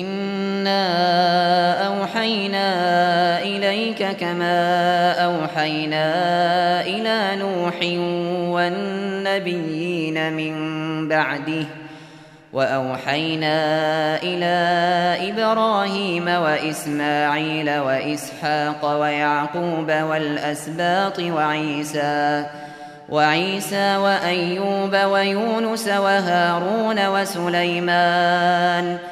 إنا أوحينا إليك كما أوحينا إلى نوح والنبيين من بعده وأوحينا إلى إبراهيم وإسماعيل وإسحاق ويعقوب والأسباط وعيسى وعيسى وأيوب ويونس وهارون وسليمان وعيسى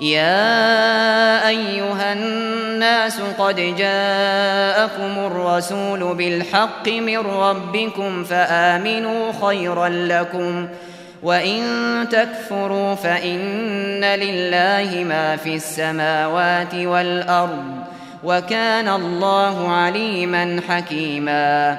يا أيها الناس قد جاءكم الرسول بالحق من ربكم فآمنوا خيرا لكم وإن تكفروا فإن لله ما في السماوات والأرض وكان الله عليما حكيما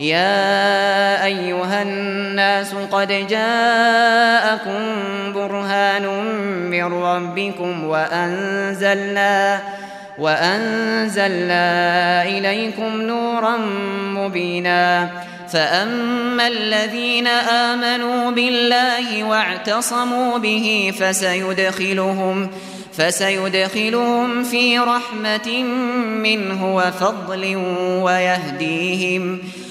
يا أيها الناس قد جاءكم برهان من ربكم وأنزلنا وأنزلنا إليكم نورا مبينا فأما الذين آمنوا بالله واعتصموا به فسيدخلهم فسيدخلهم في رحمة منه وفضل ويهديهم ويهديهم